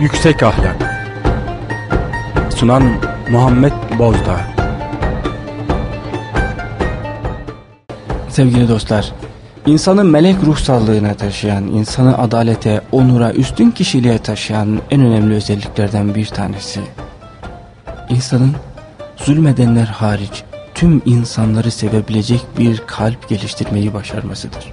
Yüksek Ahlak Sunan Muhammed Bozdağ Sevgili dostlar, insanı melek ruhsallığına taşıyan, insanı adalete, onura, üstün kişiliğe taşıyan en önemli özelliklerden bir tanesi. İnsanın zulmedenler hariç tüm insanları sevebilecek bir kalp geliştirmeyi başarmasıdır.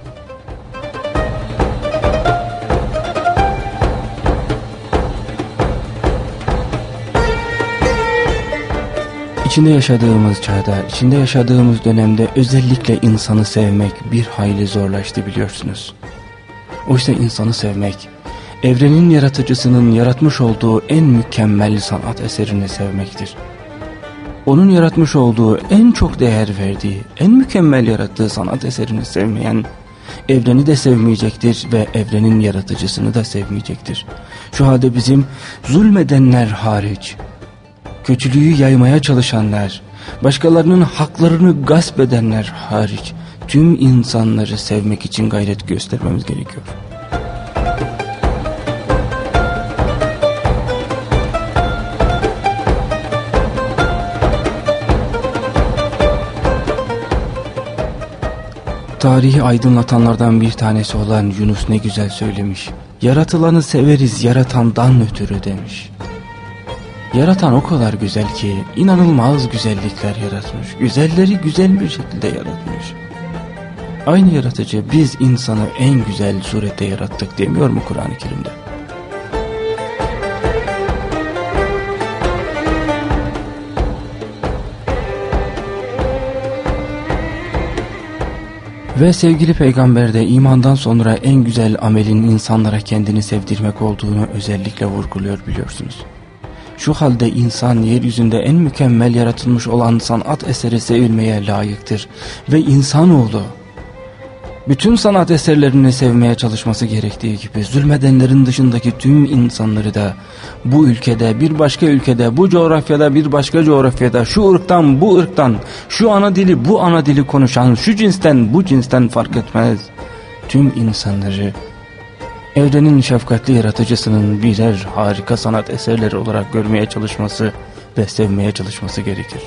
İçinde yaşadığımız çağda, içinde yaşadığımız dönemde özellikle insanı sevmek bir hayli zorlaştı biliyorsunuz. Oysa insanı sevmek, evrenin yaratıcısının yaratmış olduğu en mükemmel sanat eserini sevmektir. Onun yaratmış olduğu en çok değer verdiği, en mükemmel yarattığı sanat eserini sevmeyen, evreni de sevmeyecektir ve evrenin yaratıcısını da sevmeyecektir. Şu halde bizim zulmedenler hariç, kötülüğü yaymaya çalışanlar, başkalarının haklarını gasp edenler hariç tüm insanları sevmek için gayret göstermemiz gerekiyor. Tarihi aydınlatanlardan bir tanesi olan Yunus ne güzel söylemiş. Yaratılanı severiz yaratandan ötürü demiş. Yaratan o kadar güzel ki inanılmaz güzellikler yaratmış. Güzelleri güzel bir şekilde yaratmış. Aynı yaratıcı biz insanı en güzel surette yarattık demiyor mu Kur'an-ı Kerim'de? Ve sevgili peygamber de imandan sonra en güzel amelin insanlara kendini sevdirmek olduğunu özellikle vurguluyor biliyorsunuz. Şu halde insan yeryüzünde en mükemmel yaratılmış olan sanat eseri sevilmeye layıktır. Ve insanoğlu bütün sanat eserlerini sevmeye çalışması gerektiği gibi zulmedenlerin dışındaki tüm insanları da bu ülkede bir başka ülkede bu coğrafyada bir başka coğrafyada şu ırktan bu ırktan şu ana dili bu ana dili konuşan şu cinsten bu cinsten fark etmez. Tüm insanları evrenin şefkatli yaratıcısının birer harika sanat eserleri olarak görmeye çalışması ve sevmeye çalışması gerekir.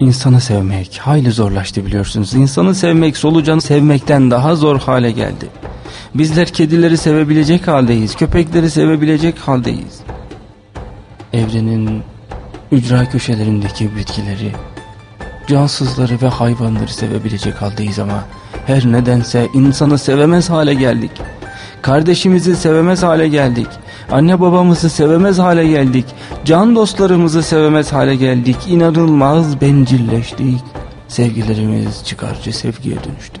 İnsanı sevmek hayli zorlaştı biliyorsunuz. İnsanı sevmek solucanı sevmekten daha zor hale geldi. Bizler kedileri sevebilecek haldeyiz, köpekleri sevebilecek haldeyiz. Evrenin ücra köşelerindeki bitkileri, cansızları ve hayvanları sevebilecek haldeyiz ama her nedense insanı sevemez hale geldik. Kardeşimizi sevemez hale geldik. Anne babamızı sevemez hale geldik. Can dostlarımızı sevemez hale geldik. İnanılmaz bencilleştik. Sevgilerimiz çıkarcı sevgiye dönüştü.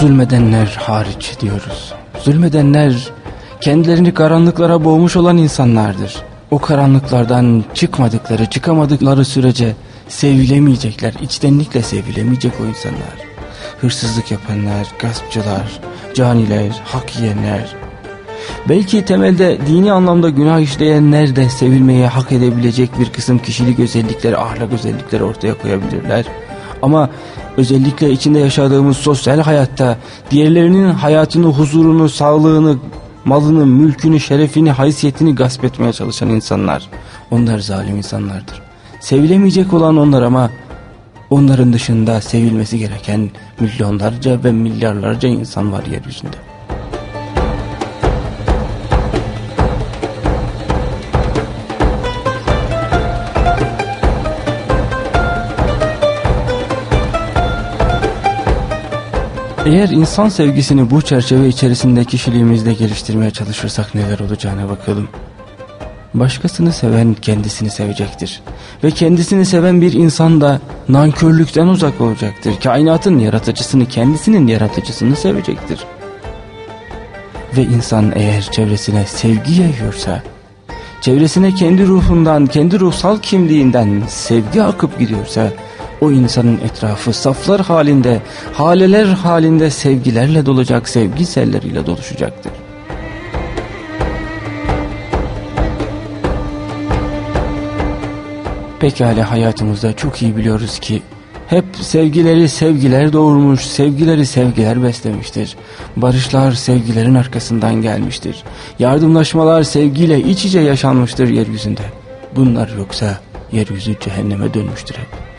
Zulmedenler hariç diyoruz. Zulmedenler kendilerini karanlıklara boğmuş olan insanlardır. O karanlıklardan çıkmadıkları, çıkamadıkları sürece sevilemeyecekler, içtenlikle sevilemeyecek o insanlar. Hırsızlık yapanlar, gaspçılar, caniler, hak yiyenler. Belki temelde dini anlamda günah işleyenler de sevilmeye hak edebilecek bir kısım kişilik özellikleri, ahlak özellikleri ortaya koyabilirler. Ama özellikle içinde yaşadığımız sosyal hayatta diğerlerinin hayatını, huzurunu, sağlığını, malını, mülkünü, şerefini, haysiyetini gasp etmeye çalışan insanlar. Onlar zalim insanlardır. Sevilemeyecek olan onlar ama onların dışında sevilmesi gereken milyonlarca ve milyarlarca insan var yeryüzünde. Eğer insan sevgisini bu çerçeve içerisinde kişiliğimizde geliştirmeye çalışırsak neler olacağına bakalım. Başkasını seven kendisini sevecektir. Ve kendisini seven bir insan da nankörlükten uzak olacaktır. Kainatın yaratıcısını kendisinin yaratıcısını sevecektir. Ve insan eğer çevresine sevgi yayıyorsa, çevresine kendi ruhundan, kendi ruhsal kimliğinden sevgi akıp gidiyorsa, o insanın etrafı saflar halinde, haleler halinde sevgilerle dolacak, sevgi selleriyle doluşacaktır. Pekala hayatımızda çok iyi biliyoruz ki hep sevgileri sevgiler doğurmuş, sevgileri sevgiler beslemiştir. Barışlar sevgilerin arkasından gelmiştir. Yardımlaşmalar sevgiyle iç içe yaşanmıştır yeryüzünde. Bunlar yoksa yeryüzü cehenneme dönmüştür hep.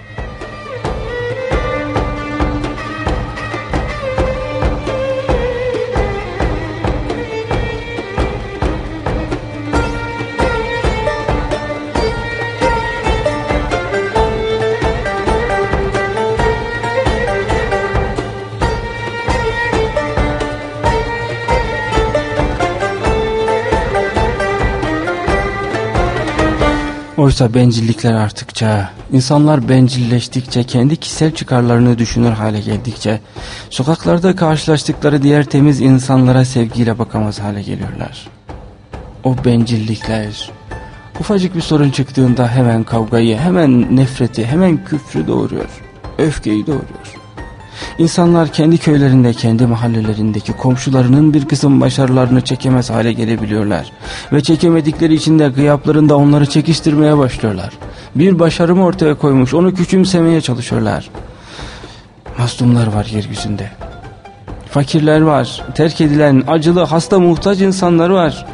Oysa bencillikler arttıkça, insanlar bencilleştikçe, kendi kişisel çıkarlarını düşünür hale geldikçe, sokaklarda karşılaştıkları diğer temiz insanlara sevgiyle bakamaz hale geliyorlar. O bencillikler, ufacık bir sorun çıktığında hemen kavgayı, hemen nefreti, hemen küfrü doğuruyor, öfkeyi doğuruyor. İnsanlar kendi köylerinde, kendi mahallelerindeki komşularının bir kısım başarılarını çekemez hale gelebiliyorlar. Ve çekemedikleri için de gıyaplarında onları çekiştirmeye başlıyorlar. Bir başarımı ortaya koymuş, onu küçümsemeye çalışıyorlar. Mazlumlar var yeryüzünde. Fakirler var, terk edilen, acılı, hasta, muhtaç insanlar var.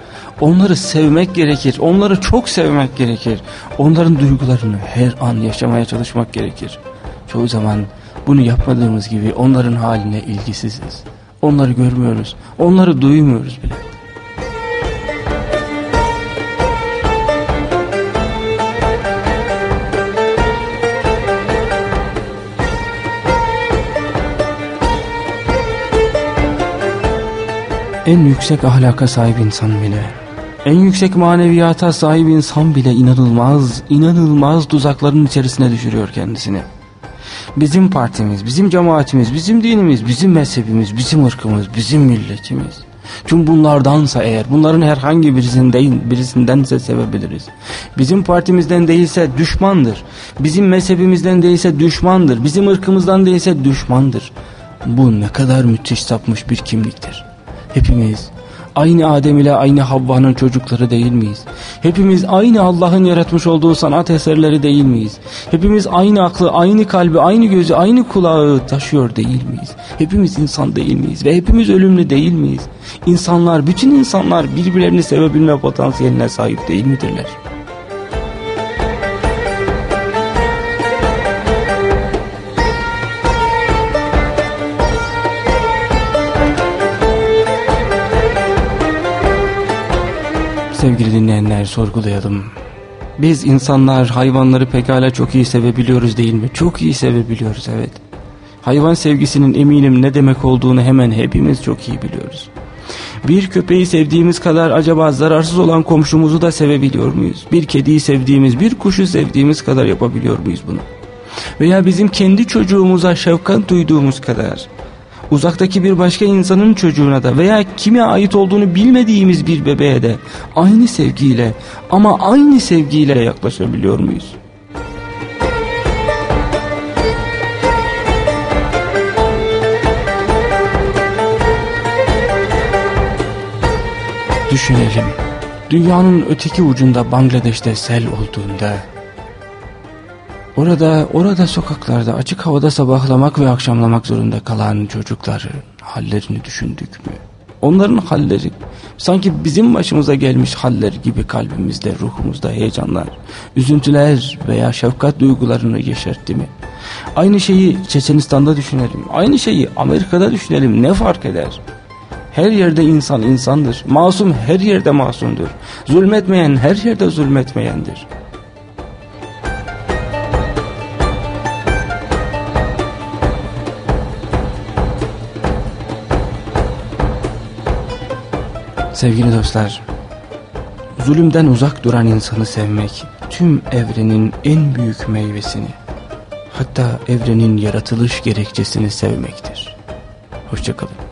Onları sevmek gerekir, onları çok sevmek gerekir. Onların duygularını her an yaşamaya çalışmak gerekir. Çoğu zaman bunu yapmadığımız gibi onların haline ilgisiziz. Onları görmüyoruz. Onları duymuyoruz bile. En yüksek ahlaka sahip insan bile, en yüksek maneviyata sahip insan bile inanılmaz, inanılmaz tuzakların içerisine düşürüyor kendisini. Bizim partimiz, bizim cemaatimiz, bizim dinimiz, bizim mezhebimiz, bizim ırkımız, bizim milletimiz. Tüm bunlardansa eğer bunların herhangi birisinden, birisindense sevebiliriz. Bizim partimizden değilse düşmandır. Bizim mezhebimizden değilse düşmandır. Bizim ırkımızdan değilse düşmandır. Bu ne kadar müthiş sapmış bir kimliktir. Hepimiz aynı Adem ile aynı Havva'nın çocukları değil miyiz? Hepimiz aynı Allah'ın yaratmış olduğu sanat eserleri değil miyiz? Hepimiz aynı aklı, aynı kalbi, aynı gözü, aynı kulağı taşıyor değil miyiz? Hepimiz insan değil miyiz? Ve hepimiz ölümlü değil miyiz? İnsanlar, bütün insanlar birbirlerini sevebilme potansiyeline sahip değil midirler? Sevgili dinleyenler sorgulayalım. Biz insanlar hayvanları pekala çok iyi sevebiliyoruz değil mi? Çok iyi sevebiliyoruz evet. Hayvan sevgisinin eminim ne demek olduğunu hemen hepimiz çok iyi biliyoruz. Bir köpeği sevdiğimiz kadar acaba zararsız olan komşumuzu da sevebiliyor muyuz? Bir kediyi sevdiğimiz, bir kuşu sevdiğimiz kadar yapabiliyor muyuz bunu? Veya bizim kendi çocuğumuza şefkat duyduğumuz kadar uzaktaki bir başka insanın çocuğuna da veya kime ait olduğunu bilmediğimiz bir bebeğe de aynı sevgiyle ama aynı sevgiyle yaklaşabiliyor muyuz? Düşünelim. Dünyanın öteki ucunda Bangladeş'te sel olduğunda Orada, orada sokaklarda açık havada sabahlamak ve akşamlamak zorunda kalan çocukları, hallerini düşündük mü? Onların halleri sanki bizim başımıza gelmiş haller gibi kalbimizde, ruhumuzda heyecanlar, üzüntüler veya şefkat duygularını yeşertti mi? Aynı şeyi Çeçenistan'da düşünelim, aynı şeyi Amerika'da düşünelim ne fark eder? Her yerde insan insandır, masum her yerde masumdur, zulmetmeyen her yerde zulmetmeyendir. Sevgili dostlar, zulümden uzak duran insanı sevmek tüm evrenin en büyük meyvesini, hatta evrenin yaratılış gerekçesini sevmektir. Hoşçakalın.